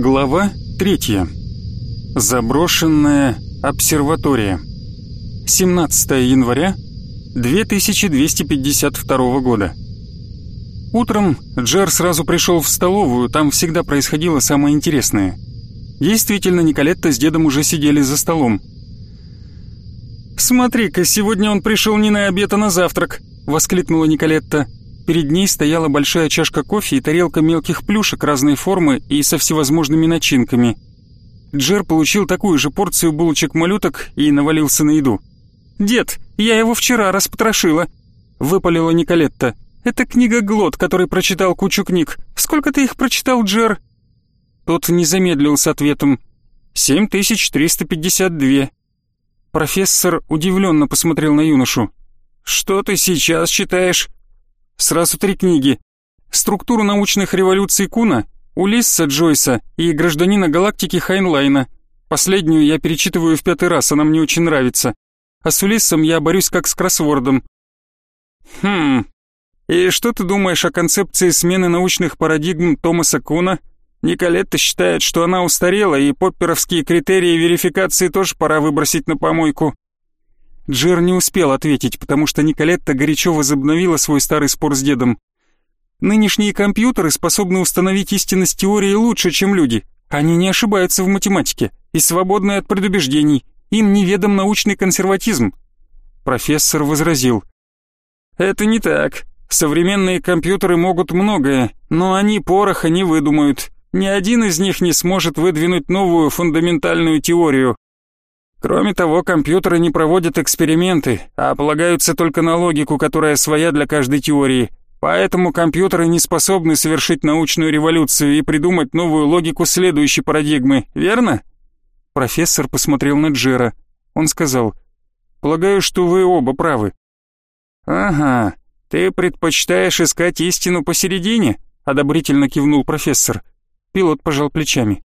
Глава третья. Заброшенная обсерватория. 17 января 2252 года. Утром Джер сразу пришел в столовую, там всегда происходило самое интересное. Действительно, Николетта с дедом уже сидели за столом. «Смотри-ка, сегодня он пришел не на обед, а на завтрак», — воскликнула Николетта. Перед ней стояла большая чашка кофе и тарелка мелких плюшек разной формы и со всевозможными начинками. Джер получил такую же порцию булочек-малюток и навалился на еду. «Дед, я его вчера распотрошила», — выпалила Николетта. «Это книга Глот, который прочитал кучу книг. Сколько ты их прочитал, Джер?» Тот не замедлил с ответом. «Семь тысяч триста пятьдесят две». Профессор удивленно посмотрел на юношу. «Что ты сейчас читаешь?» Сразу три книги. «Структуру научных революций Куна», «Улисса Джойса» и «Гражданина галактики Хайнлайна». Последнюю я перечитываю в пятый раз, она мне очень нравится. А с Улиссом я борюсь как с кроссвордом. Хм. И что ты думаешь о концепции смены научных парадигм Томаса Куна? Николетта считает, что она устарела, и попперовские критерии верификации тоже пора выбросить на помойку. Джер не успел ответить, потому что Николетта горячо возобновила свой старый спор с дедом. «Нынешние компьютеры способны установить истинность теории лучше, чем люди. Они не ошибаются в математике и свободны от предубеждений. Им неведом научный консерватизм». Профессор возразил. «Это не так. Современные компьютеры могут многое, но они пороха не выдумают. Ни один из них не сможет выдвинуть новую фундаментальную теорию. Кроме того, компьютеры не проводят эксперименты, а полагаются только на логику, которая своя для каждой теории. Поэтому компьютеры не способны совершить научную революцию и придумать новую логику следующей парадигмы, верно? Профессор посмотрел на Джера. Он сказал, «Полагаю, что вы оба правы». «Ага, ты предпочитаешь искать истину посередине?» одобрительно кивнул профессор. Пилот пожал плечами.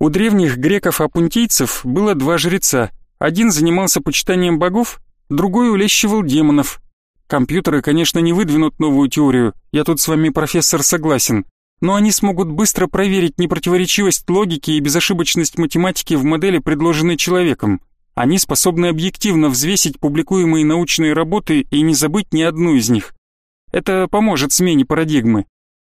У древних греков-апунтийцев было два жреца. Один занимался почитанием богов, другой улещивал демонов. Компьютеры, конечно, не выдвинут новую теорию, я тут с вами, профессор, согласен, но они смогут быстро проверить непротиворечивость логики и безошибочность математики в модели, предложенной человеком. Они способны объективно взвесить публикуемые научные работы и не забыть ни одну из них. Это поможет смене парадигмы.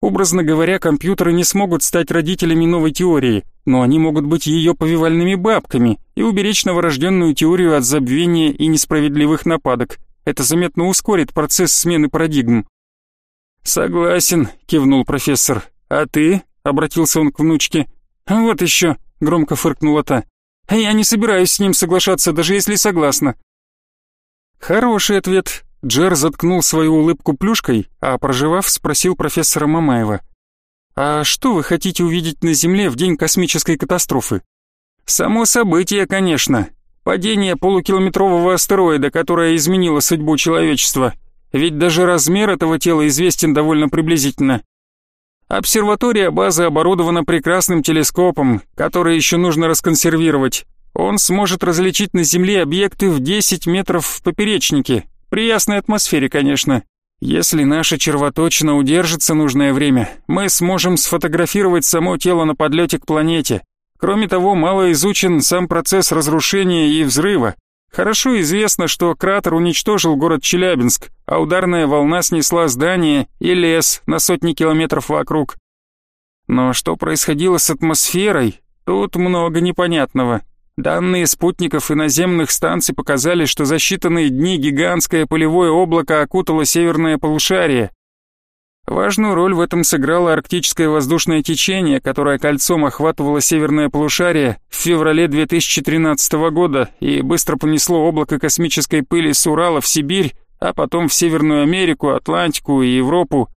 Образно говоря, компьютеры не смогут стать родителями новой теории, но они могут быть ее повивальными бабками и уберечь новорожденную теорию от забвения и несправедливых нападок. Это заметно ускорит процесс смены парадигм. «Согласен», — кивнул профессор. «А ты?» — обратился он к внучке. «Вот еще», — громко фыркнула та. «Я не собираюсь с ним соглашаться, даже если согласна». Хороший ответ, Джер заткнул свою улыбку плюшкой, а проживав, спросил профессора Мамаева. «А что вы хотите увидеть на Земле в день космической катастрофы?» «Само событие, конечно. Падение полукилометрового астероида, которое изменило судьбу человечества. Ведь даже размер этого тела известен довольно приблизительно. Обсерватория базы оборудована прекрасным телескопом, который еще нужно расконсервировать. Он сможет различить на Земле объекты в 10 метров в поперечнике, при ясной атмосфере, конечно. Если наша червоточина удержится нужное время, мы сможем сфотографировать само тело на подлете к планете. Кроме того, мало изучен сам процесс разрушения и взрыва. Хорошо известно, что кратер уничтожил город Челябинск, а ударная волна снесла здание и лес на сотни километров вокруг. Но что происходило с атмосферой, тут много непонятного. Данные спутников и наземных станций показали, что за считанные дни гигантское полевое облако окутало северное полушарие. Важную роль в этом сыграло арктическое воздушное течение, которое кольцом охватывало северное полушарие в феврале 2013 года и быстро понесло облако космической пыли с Урала в Сибирь, а потом в Северную Америку, Атлантику и Европу.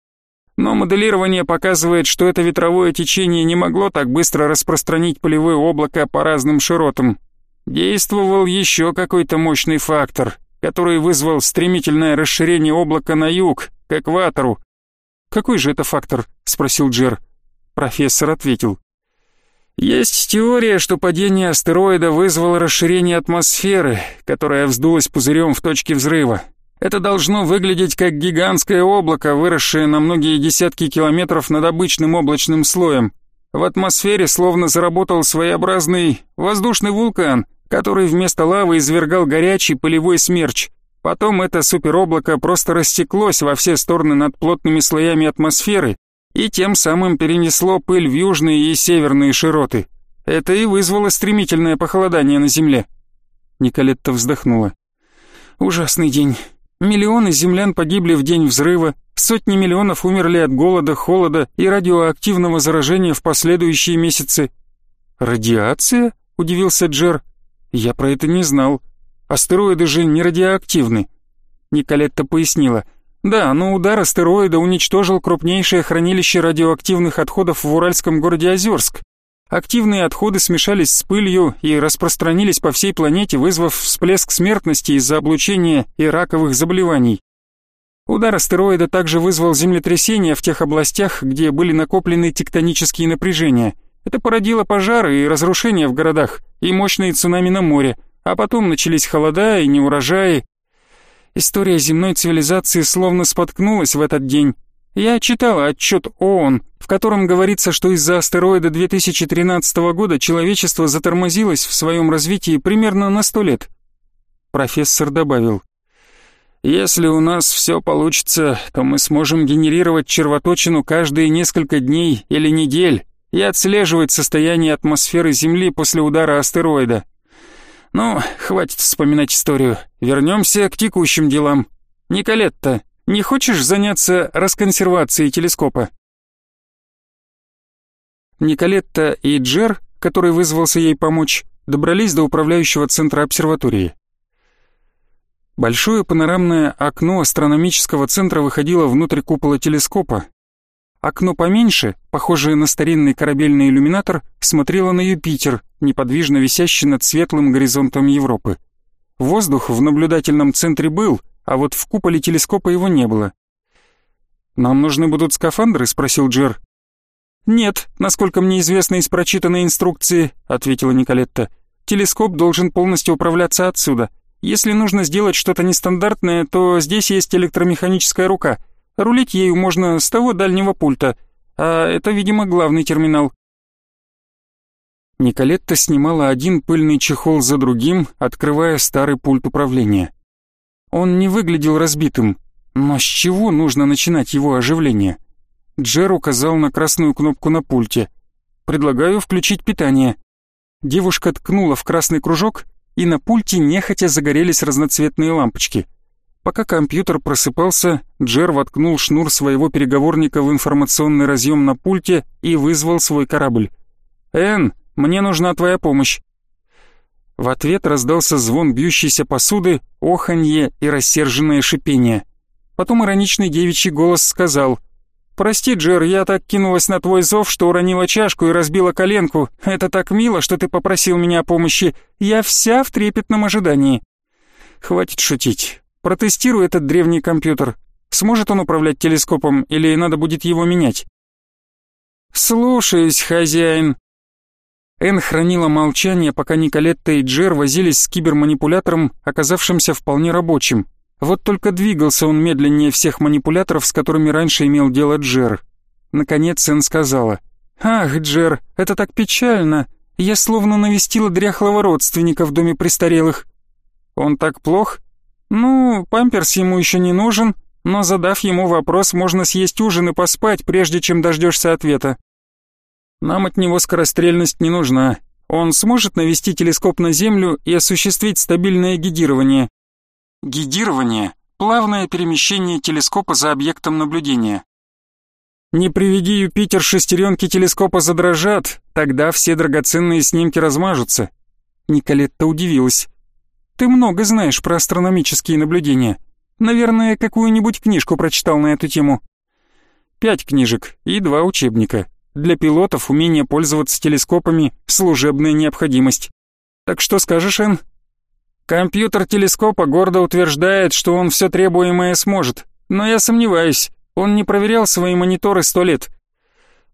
Но моделирование показывает, что это ветровое течение не могло так быстро распространить полевое облако по разным широтам. Действовал еще какой-то мощный фактор, который вызвал стремительное расширение облака на юг, к экватору. «Какой же это фактор?» — спросил Джер. Профессор ответил. Есть теория, что падение астероида вызвало расширение атмосферы, которая вздулась пузырем в точке взрыва. Это должно выглядеть как гигантское облако, выросшее на многие десятки километров над обычным облачным слоем. В атмосфере словно заработал своеобразный воздушный вулкан, который вместо лавы извергал горячий полевой смерч. Потом это супероблако просто растеклось во все стороны над плотными слоями атмосферы и тем самым перенесло пыль в южные и северные широты. Это и вызвало стремительное похолодание на Земле. Николетта вздохнула. Ужасный день. Миллионы землян погибли в день взрыва, сотни миллионов умерли от голода, холода и радиоактивного заражения в последующие месяцы. «Радиация?» — удивился Джер. «Я про это не знал. Астероиды же не радиоактивны». Николетта пояснила. «Да, но удар астероида уничтожил крупнейшее хранилище радиоактивных отходов в уральском городе Озерск. Активные отходы смешались с пылью и распространились по всей планете, вызвав всплеск смертности из-за облучения и раковых заболеваний. Удар астероида также вызвал землетрясения в тех областях, где были накоплены тектонические напряжения. Это породило пожары и разрушения в городах, и мощные цунами на море, а потом начались холода и неурожаи. История земной цивилизации словно споткнулась в этот день. Я читала отчет ООН, в котором говорится, что из-за астероида 2013 года человечество затормозилось в своем развитии примерно на сто лет. Профессор добавил, «Если у нас все получится, то мы сможем генерировать червоточину каждые несколько дней или недель и отслеживать состояние атмосферы Земли после удара астероида. Ну, хватит вспоминать историю, вернемся к текущим делам. Николетта, не хочешь заняться расконсервацией телескопа?» Николетта и Джер, который вызвался ей помочь, добрались до управляющего центра обсерватории. Большое панорамное окно астрономического центра выходило внутрь купола телескопа. Окно поменьше, похожее на старинный корабельный иллюминатор, смотрело на Юпитер, неподвижно висящий над светлым горизонтом Европы. Воздух в наблюдательном центре был, а вот в куполе телескопа его не было. «Нам нужны будут скафандры?» — спросил Джер. «Нет, насколько мне известно из прочитанной инструкции», — ответила Николетта. «Телескоп должен полностью управляться отсюда. Если нужно сделать что-то нестандартное, то здесь есть электромеханическая рука. Рулить ею можно с того дальнего пульта. А это, видимо, главный терминал». Николетта снимала один пыльный чехол за другим, открывая старый пульт управления. Он не выглядел разбитым, но с чего нужно начинать его оживление? Джер указал на красную кнопку на пульте. «Предлагаю включить питание». Девушка ткнула в красный кружок, и на пульте нехотя загорелись разноцветные лампочки. Пока компьютер просыпался, Джер воткнул шнур своего переговорника в информационный разъем на пульте и вызвал свой корабль. «Энн, мне нужна твоя помощь». В ответ раздался звон бьющейся посуды, оханье и рассерженное шипение. Потом ироничный девичий голос сказал «Прости, Джер, я так кинулась на твой зов, что уронила чашку и разбила коленку. Это так мило, что ты попросил меня о помощи. Я вся в трепетном ожидании». «Хватит шутить. Протестируй этот древний компьютер. Сможет он управлять телескопом или надо будет его менять?» «Слушаюсь, хозяин», Эн хранила молчание, пока Николетта и Джер возились с киберманипулятором, оказавшимся вполне рабочим. Вот только двигался он медленнее всех манипуляторов, с которыми раньше имел дело Джер. Наконец Эн сказала. «Ах, Джер, это так печально. Я словно навестила дряхлого родственника в доме престарелых». «Он так плох?» «Ну, памперс ему еще не нужен, но задав ему вопрос, можно съесть ужин и поспать, прежде чем дождешься ответа. Нам от него скорострельность не нужна. Он сможет навести телескоп на Землю и осуществить стабильное гидирование. Гидирование – плавное перемещение телескопа за объектом наблюдения. Не приведи Юпитер шестеренки телескопа задрожат, тогда все драгоценные снимки размажутся. Николетта удивилась. Ты много знаешь про астрономические наблюдения. Наверное, какую-нибудь книжку прочитал на эту тему. Пять книжек и два учебника. Для пилотов умение пользоваться телескопами – служебная необходимость. Так что скажешь, Эн? Компьютер телескопа гордо утверждает, что он все требуемое сможет, но я сомневаюсь, он не проверял свои мониторы сто лет.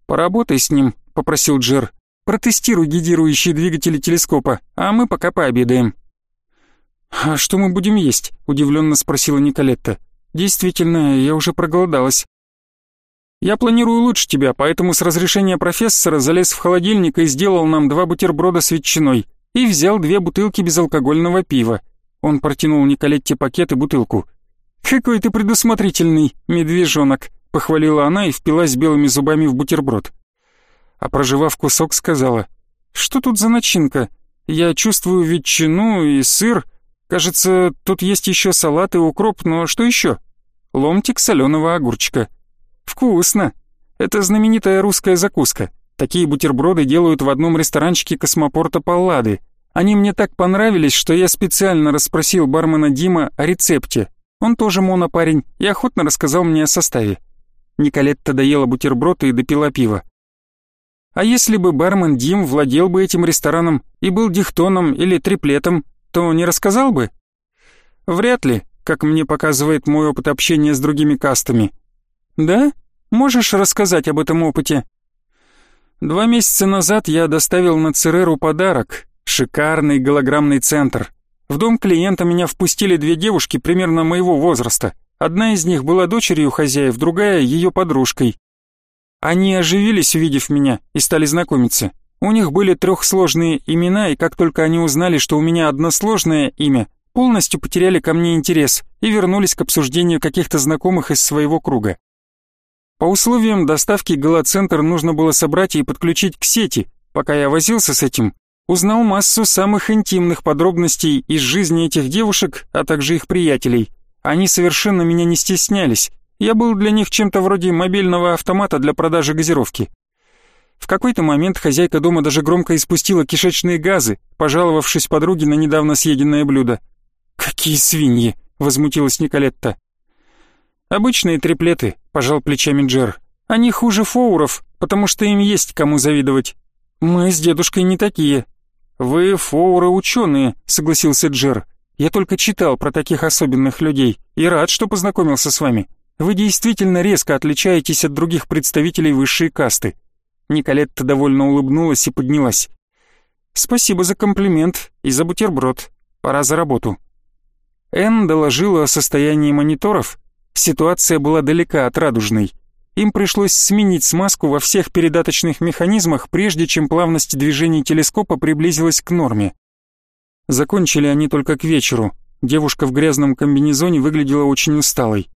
«Поработай с ним», — попросил Джер. «Протестируй гидирующие двигатели телескопа, а мы пока пообедаем». «А что мы будем есть?» — удивленно спросила Николетта. «Действительно, я уже проголодалась». Я планирую лучше тебя, поэтому с разрешения профессора залез в холодильник и сделал нам два бутерброда с ветчиной и взял две бутылки безалкогольного пива. Он протянул Николетте пакет и бутылку. «Какой ты предусмотрительный, медвежонок!» — похвалила она и впилась белыми зубами в бутерброд. А проживав кусок, сказала, «Что тут за начинка? Я чувствую ветчину и сыр. Кажется, тут есть еще салат и укроп, но что еще? Ломтик соленого огурчика». «Вкусно! Это знаменитая русская закуска. Такие бутерброды делают в одном ресторанчике космопорта Паллады. Они мне так понравились, что я специально расспросил бармена Дима о рецепте. Он тоже монопарень и охотно рассказал мне о составе. Николетта доела бутерброд и допила пиво. А если бы бармен Дим владел бы этим рестораном и был дихтоном или триплетом, то не рассказал бы? Вряд ли, как мне показывает мой опыт общения с другими кастами. Да? Можешь рассказать об этом опыте? Два месяца назад я доставил на Цереру подарок. Шикарный голограммный центр. В дом клиента меня впустили две девушки примерно моего возраста. Одна из них была дочерью хозяев, другая — ее подружкой. Они оживились, увидев меня, и стали знакомиться. У них были трехсложные имена, и как только они узнали, что у меня односложное имя, полностью потеряли ко мне интерес и вернулись к обсуждению каких-то знакомых из своего круга. По условиям доставки Голоцентр нужно было собрать и подключить к сети. Пока я возился с этим, узнал массу самых интимных подробностей из жизни этих девушек, а также их приятелей. Они совершенно меня не стеснялись. Я был для них чем-то вроде мобильного автомата для продажи газировки. В какой-то момент хозяйка дома даже громко испустила кишечные газы, пожаловавшись подруге на недавно съеденное блюдо. «Какие свиньи!» — возмутилась Николетта. «Обычные триплеты», — пожал плечами Джер. «Они хуже фоуров, потому что им есть кому завидовать. Мы с дедушкой не такие». «Вы фоуры-ученые», — согласился Джер. «Я только читал про таких особенных людей и рад, что познакомился с вами. Вы действительно резко отличаетесь от других представителей высшей касты». Николетта довольно улыбнулась и поднялась. «Спасибо за комплимент и за бутерброд. Пора за работу». Энн доложила о состоянии мониторов, Ситуация была далека от радужной. Им пришлось сменить смазку во всех передаточных механизмах, прежде чем плавность движений телескопа приблизилась к норме. Закончили они только к вечеру. Девушка в грязном комбинезоне выглядела очень усталой.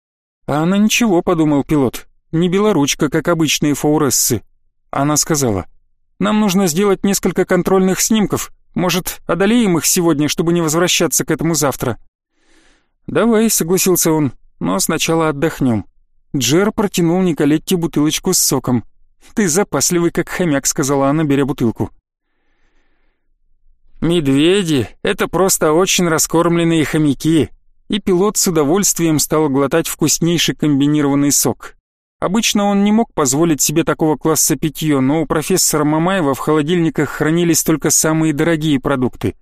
«А она ничего», — подумал пилот, — «не белоручка, как обычные фаурессы». Она сказала, «Нам нужно сделать несколько контрольных снимков. Может, одолеем их сегодня, чтобы не возвращаться к этому завтра?» «Давай», — согласился он, но сначала отдохнем. Джер протянул Николетте бутылочку с соком. «Ты запасливый, как хомяк», — сказала она, беря бутылку. «Медведи — это просто очень раскормленные хомяки», и пилот с удовольствием стал глотать вкуснейший комбинированный сок. Обычно он не мог позволить себе такого класса питье, но у профессора Мамаева в холодильниках хранились только самые дорогие продукты.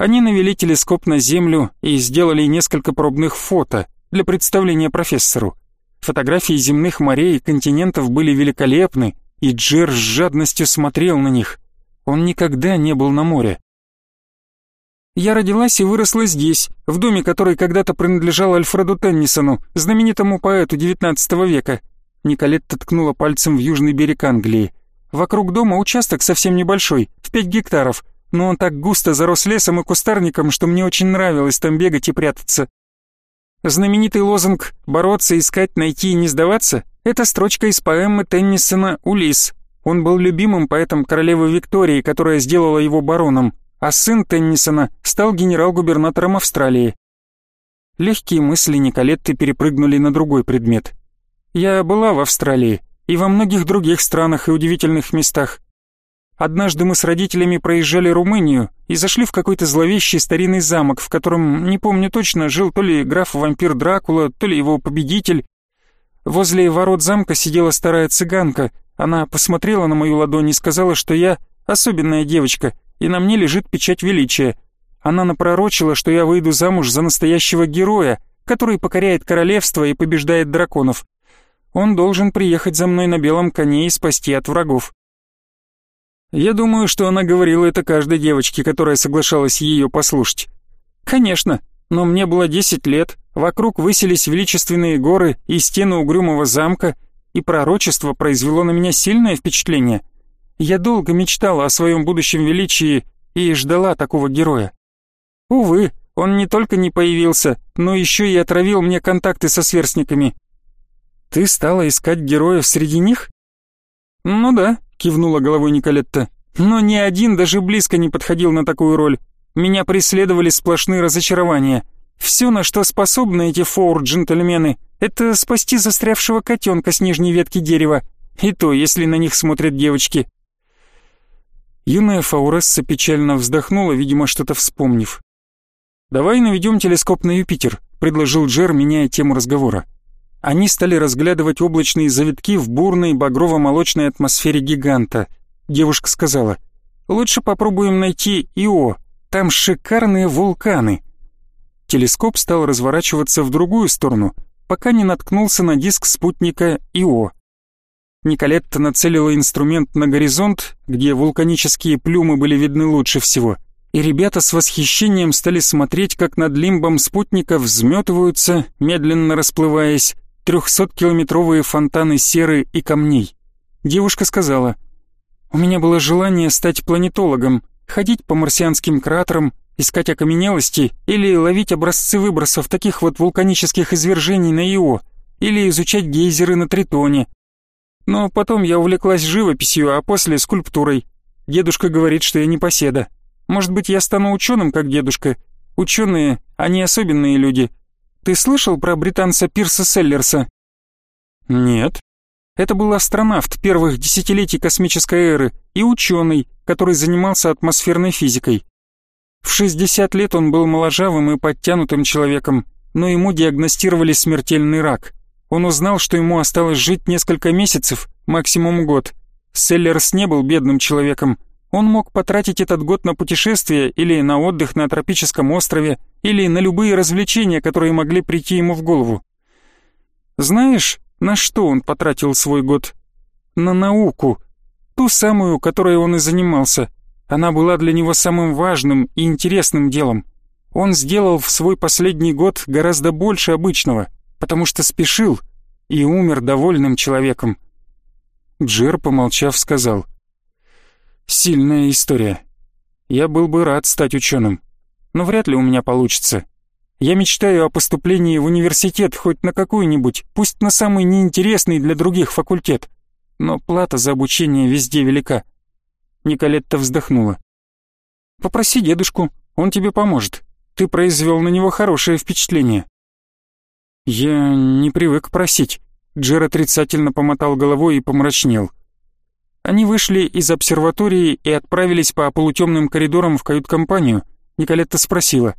Они навели телескоп на Землю и сделали несколько пробных фото для представления профессору. Фотографии земных морей и континентов были великолепны, и Джер с жадностью смотрел на них. Он никогда не был на море. Я родилась и выросла здесь, в доме, который когда-то принадлежал Альфреду Теннисону, знаменитому поэту XIX века. Николетта ткнула пальцем в южный берег Англии. Вокруг дома участок совсем небольшой, в пять гектаров, но он так густо зарос лесом и кустарником, что мне очень нравилось там бегать и прятаться. Знаменитый лозунг «бороться, искать, найти и не сдаваться» — это строчка из поэмы Теннисона «Улис». Он был любимым поэтом королевы Виктории, которая сделала его бароном, а сын Теннисона стал генерал-губернатором Австралии. Легкие мысли Николетты перепрыгнули на другой предмет. Я была в Австралии и во многих других странах и удивительных местах. Однажды мы с родителями проезжали Румынию и зашли в какой-то зловещий старинный замок, в котором, не помню точно, жил то ли граф-вампир Дракула, то ли его победитель. Возле ворот замка сидела старая цыганка. Она посмотрела на мою ладонь и сказала, что я особенная девочка, и на мне лежит печать величия. Она напророчила, что я выйду замуж за настоящего героя, который покоряет королевство и побеждает драконов. Он должен приехать за мной на белом коне и спасти от врагов. Я думаю, что она говорила это каждой девочке, которая соглашалась ее послушать. Конечно, но мне было 10 лет, вокруг высились величественные горы и стены угрюмого замка, и пророчество произвело на меня сильное впечатление. Я долго мечтала о своем будущем величии и ждала такого героя. Увы, он не только не появился, но еще и отравил мне контакты со сверстниками. Ты стала искать героев среди них? Ну да, кивнула головой Николетта. Но ни один даже близко не подходил на такую роль. Меня преследовали сплошные разочарования. Все, на что способны эти фоур-джентльмены, это спасти застрявшего котенка с нижней ветки дерева. И то, если на них смотрят девочки. Юная Фауресса печально вздохнула, видимо, что-то вспомнив. «Давай наведем телескоп на Юпитер», — предложил Джер, меняя тему разговора. Они стали разглядывать облачные завитки в бурной багрово-молочной атмосфере гиганта. Девушка сказала, «Лучше попробуем найти Ио, там шикарные вулканы». Телескоп стал разворачиваться в другую сторону, пока не наткнулся на диск спутника Ио. Николетта нацелила инструмент на горизонт, где вулканические плюмы были видны лучше всего, и ребята с восхищением стали смотреть, как над лимбом спутника взметываются, медленно расплываясь, трехсоткилометровые фонтаны серы и камней. Девушка сказала, «У меня было желание стать планетологом, ходить по марсианским кратерам, искать окаменелости или ловить образцы выбросов таких вот вулканических извержений на Ио, или изучать гейзеры на Тритоне, но потом я увлеклась живописью, а после скульптурой. Дедушка говорит, что я не поседа. Может быть, я стану ученым, как дедушка. Ученые, они особенные люди. Ты слышал про британца Пирса Селлерса? Нет. Это был астронавт первых десятилетий космической эры и ученый, который занимался атмосферной физикой. В 60 лет он был моложавым и подтянутым человеком, но ему диагностировали смертельный рак. Он узнал, что ему осталось жить несколько месяцев, максимум год. Селлерс не был бедным человеком. Он мог потратить этот год на путешествие или на отдых на тропическом острове, или на любые развлечения, которые могли прийти ему в голову. Знаешь, на что он потратил свой год? На науку. Ту самую, которой он и занимался. Она была для него самым важным и интересным делом. Он сделал в свой последний год гораздо больше обычного — потому что спешил и умер довольным человеком. Джер, помолчав, сказал, «Сильная история. Я был бы рад стать ученым, но вряд ли у меня получится. Я мечтаю о поступлении в университет хоть на какой-нибудь, пусть на самый неинтересный для других факультет, но плата за обучение везде велика». Николетта вздохнула. «Попроси дедушку, он тебе поможет. Ты произвел на него хорошее впечатление». «Я не привык просить». Джер отрицательно помотал головой и помрачнел. Они вышли из обсерватории и отправились по полутемным коридорам в кают-компанию. Николетта спросила.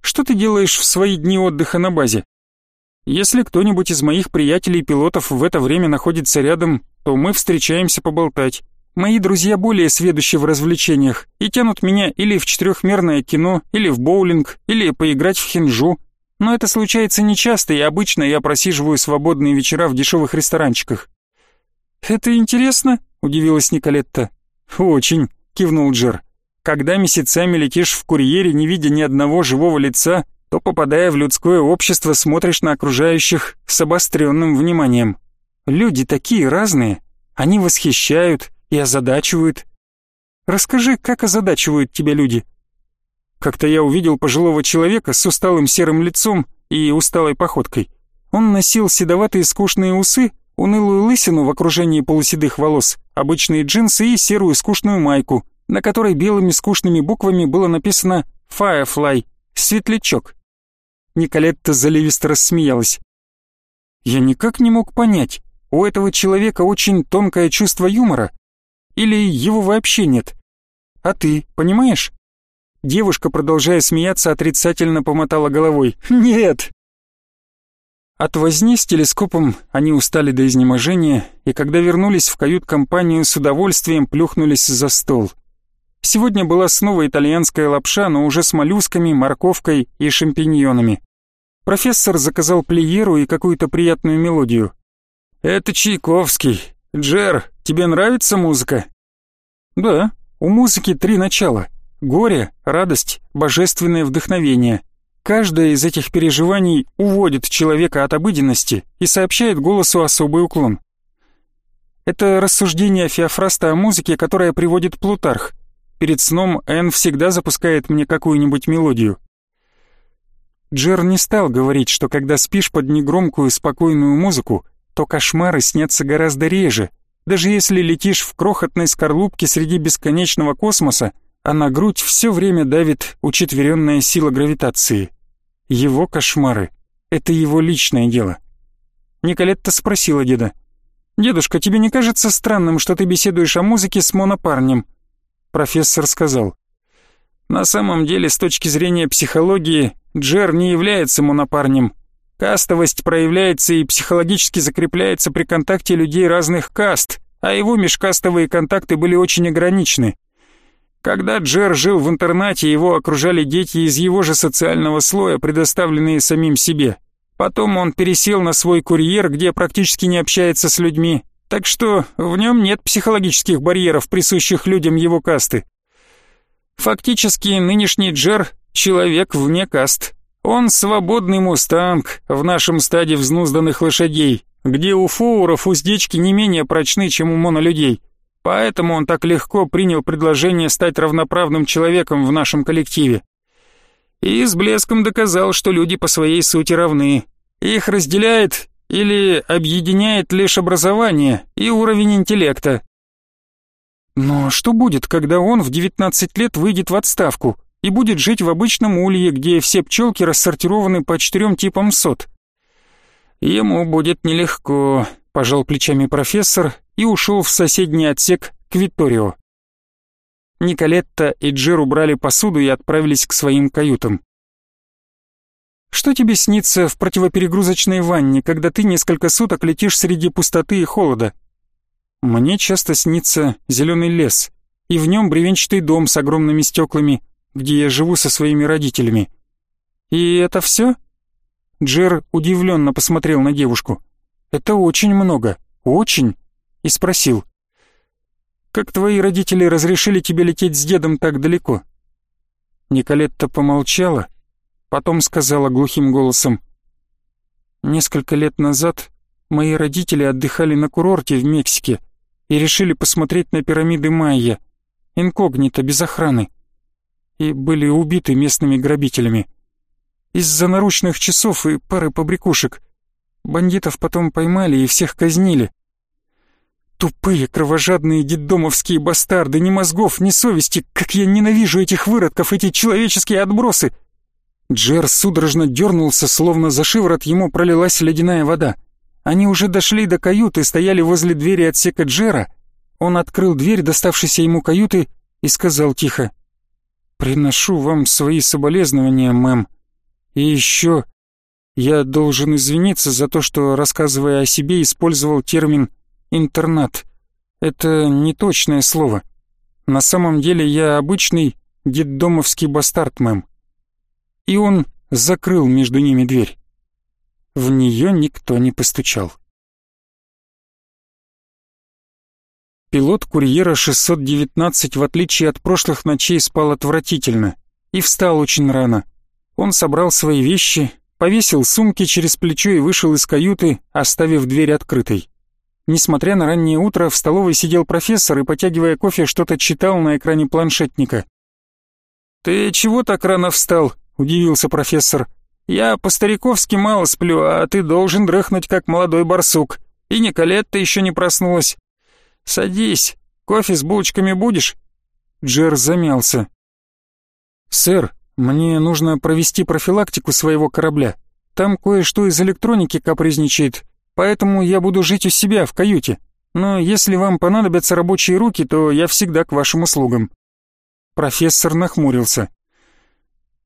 «Что ты делаешь в свои дни отдыха на базе?» «Если кто-нибудь из моих приятелей-пилотов в это время находится рядом, то мы встречаемся поболтать. Мои друзья более сведущи в развлечениях и тянут меня или в четырехмерное кино, или в боулинг, или поиграть в хинжу, но это случается нечасто, и обычно я просиживаю свободные вечера в дешевых ресторанчиках». «Это интересно?» — удивилась Николетта. «Очень», — кивнул Джер. «Когда месяцами летишь в курьере, не видя ни одного живого лица, то, попадая в людское общество, смотришь на окружающих с обостренным вниманием. Люди такие разные, они восхищают и озадачивают. Расскажи, как озадачивают тебя люди?» Как-то я увидел пожилого человека с усталым серым лицом и усталой походкой. Он носил седоватые скучные усы, унылую лысину в окружении полуседых волос, обычные джинсы и серую скучную майку, на которой белыми скучными буквами было написано «Firefly» — «Светлячок». Николетта заливисто рассмеялась. «Я никак не мог понять, у этого человека очень тонкое чувство юмора или его вообще нет. А ты понимаешь?» Девушка, продолжая смеяться, отрицательно помотала головой. «Нет!» От возни с телескопом они устали до изнеможения, и когда вернулись в кают-компанию, с удовольствием плюхнулись за стол. Сегодня была снова итальянская лапша, но уже с моллюсками, морковкой и шампиньонами. Профессор заказал плееру и какую-то приятную мелодию. «Это Чайковский. Джер, тебе нравится музыка?» «Да, у музыки три начала. Горе, радость, божественное вдохновение. Каждое из этих переживаний уводит человека от обыденности и сообщает голосу особый уклон. Это рассуждение Феофраста о музыке, которое приводит Плутарх. Перед сном Энн всегда запускает мне какую-нибудь мелодию. Джер не стал говорить, что когда спишь под негромкую спокойную музыку, то кошмары снятся гораздо реже, даже если летишь в крохотной скорлупке среди бесконечного космоса, а на грудь все время давит учетверенная сила гравитации. Его кошмары — это его личное дело. Николетта спросила деда. «Дедушка, тебе не кажется странным, что ты беседуешь о музыке с монопарнем?» Профессор сказал. «На самом деле, с точки зрения психологии, Джер не является монопарнем. Кастовость проявляется и психологически закрепляется при контакте людей разных каст, а его межкастовые контакты были очень ограничены. Когда Джер жил в интернате, его окружали дети из его же социального слоя, предоставленные самим себе. Потом он пересел на свой курьер, где практически не общается с людьми, так что в нем нет психологических барьеров, присущих людям его касты. Фактически нынешний Джер — человек вне каст. Он свободный мустанг в нашем стаде взнузданных лошадей, где у фоуров уздечки не менее прочны, чем у монолюдей. Поэтому он так легко принял предложение стать равноправным человеком в нашем коллективе. И с блеском доказал, что люди по своей сути равны. Их разделяет или объединяет лишь образование и уровень интеллекта. Но что будет, когда он в 19 лет выйдет в отставку и будет жить в обычном улье, где все пчелки рассортированы по четырем типам сот? Ему будет нелегко, пожал плечами профессор и ушел в соседний отсек к Витторио. Николетта и Джер убрали посуду и отправились к своим каютам. Что тебе снится в противоперегрузочной ванне, когда ты несколько суток летишь среди пустоты и холода? Мне часто снится зеленый лес, и в нем бревенчатый дом с огромными стеклами, где я живу со своими родителями. И это все? Джер удивленно посмотрел на девушку. Это очень много, очень и спросил. «Как твои родители разрешили тебе лететь с дедом так далеко?» Николетта помолчала, потом сказала глухим голосом. «Несколько лет назад мои родители отдыхали на курорте в Мексике и решили посмотреть на пирамиды Майя, инкогнито, без охраны, и были убиты местными грабителями. Из-за наручных часов и пары побрякушек. Бандитов потом поймали и всех казнили. Тупые, кровожадные детдомовские бастарды, ни мозгов, ни совести, как я ненавижу этих выродков, эти человеческие отбросы!» Джер судорожно дернулся, словно за шиворот ему пролилась ледяная вода. Они уже дошли до каюты, стояли возле двери отсека Джера. Он открыл дверь, доставшейся ему каюты, и сказал тихо. «Приношу вам свои соболезнования, мэм. И еще я должен извиниться за то, что, рассказывая о себе, использовал термин интернат. Это не точное слово. На самом деле я обычный детдомовский бастард, мэм. И он закрыл между ними дверь. В нее никто не постучал. Пилот курьера 619, в отличие от прошлых ночей, спал отвратительно и встал очень рано. Он собрал свои вещи, повесил сумки через плечо и вышел из каюты, оставив дверь открытой. Несмотря на раннее утро, в столовой сидел профессор и, потягивая кофе, что-то читал на экране планшетника. «Ты чего так рано встал?» — удивился профессор. «Я по-стариковски мало сплю, а ты должен дрыхнуть, как молодой барсук. И Николетта еще не проснулась. Садись, кофе с булочками будешь?» Джер замялся. «Сэр, мне нужно провести профилактику своего корабля. Там кое-что из электроники капризничает поэтому я буду жить у себя в каюте. Но если вам понадобятся рабочие руки, то я всегда к вашим услугам». Профессор нахмурился.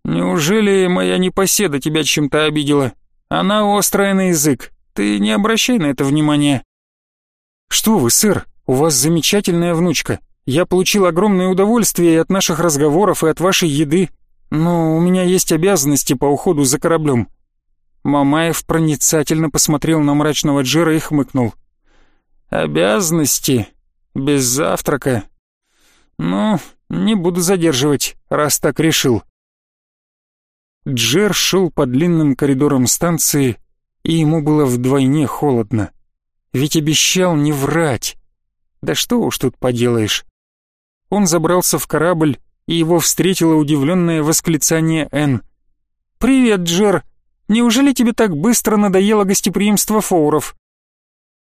«Неужели моя непоседа тебя чем-то обидела? Она острая на язык. Ты не обращай на это внимания». «Что вы, сэр, у вас замечательная внучка. Я получил огромное удовольствие и от наших разговоров, и от вашей еды. Но у меня есть обязанности по уходу за кораблем. Мамаев проницательно посмотрел на мрачного Джера и хмыкнул. «Обязанности? Без завтрака? Ну, не буду задерживать, раз так решил». Джер шел по длинным коридорам станции, и ему было вдвойне холодно. Ведь обещал не врать. Да что уж тут поделаешь. Он забрался в корабль, и его встретило удивленное восклицание Энн. «Привет, Джер! Неужели тебе так быстро надоело гостеприимство фоуров?»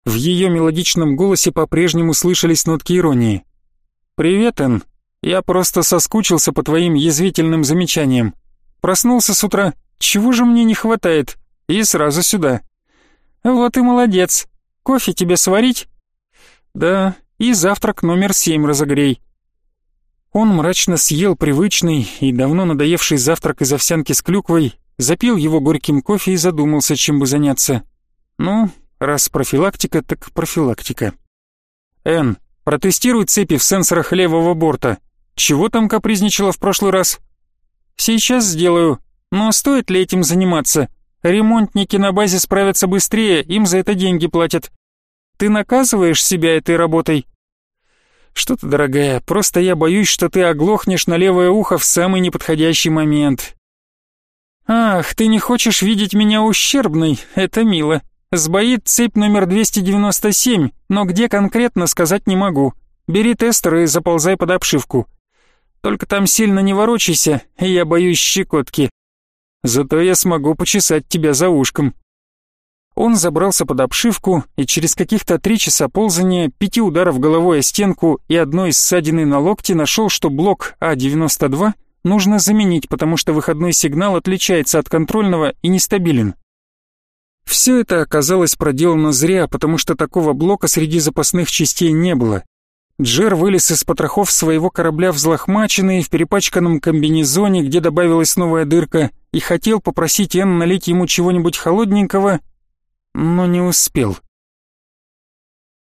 В ее мелодичном голосе по-прежнему слышались нотки иронии. «Привет, Энн. Я просто соскучился по твоим язвительным замечаниям. Проснулся с утра. Чего же мне не хватает? И сразу сюда». «Вот и молодец. Кофе тебе сварить?» «Да, и завтрак номер семь разогрей». Он мрачно съел привычный и давно надоевший завтрак из овсянки с клюквой, запил его горьким кофе и задумался, чем бы заняться. Ну, раз профилактика, так профилактика. Эн, протестируй цепи в сенсорах левого борта. Чего там капризничала в прошлый раз? Сейчас сделаю. Но стоит ли этим заниматься? Ремонтники на базе справятся быстрее, им за это деньги платят. Ты наказываешь себя этой работой? «Что-то, дорогая, просто я боюсь, что ты оглохнешь на левое ухо в самый неподходящий момент». «Ах, ты не хочешь видеть меня ущербной, это мило. Сбоит цепь номер 297, но где конкретно сказать не могу. Бери тестер и заползай под обшивку. Только там сильно не ворочайся, я боюсь щекотки. Зато я смогу почесать тебя за ушком». Он забрался под обшивку и через каких-то три часа ползания, пяти ударов головой о стенку и одной ссадины на локте нашел, что блок А-92 нужно заменить, потому что выходной сигнал отличается от контрольного и нестабилен. Все это оказалось проделано зря, потому что такого блока среди запасных частей не было. Джер вылез из потрохов своего корабля взлохмаченный, в перепачканном комбинезоне, где добавилась новая дырка, и хотел попросить Энн налить ему чего-нибудь холодненького, но не успел.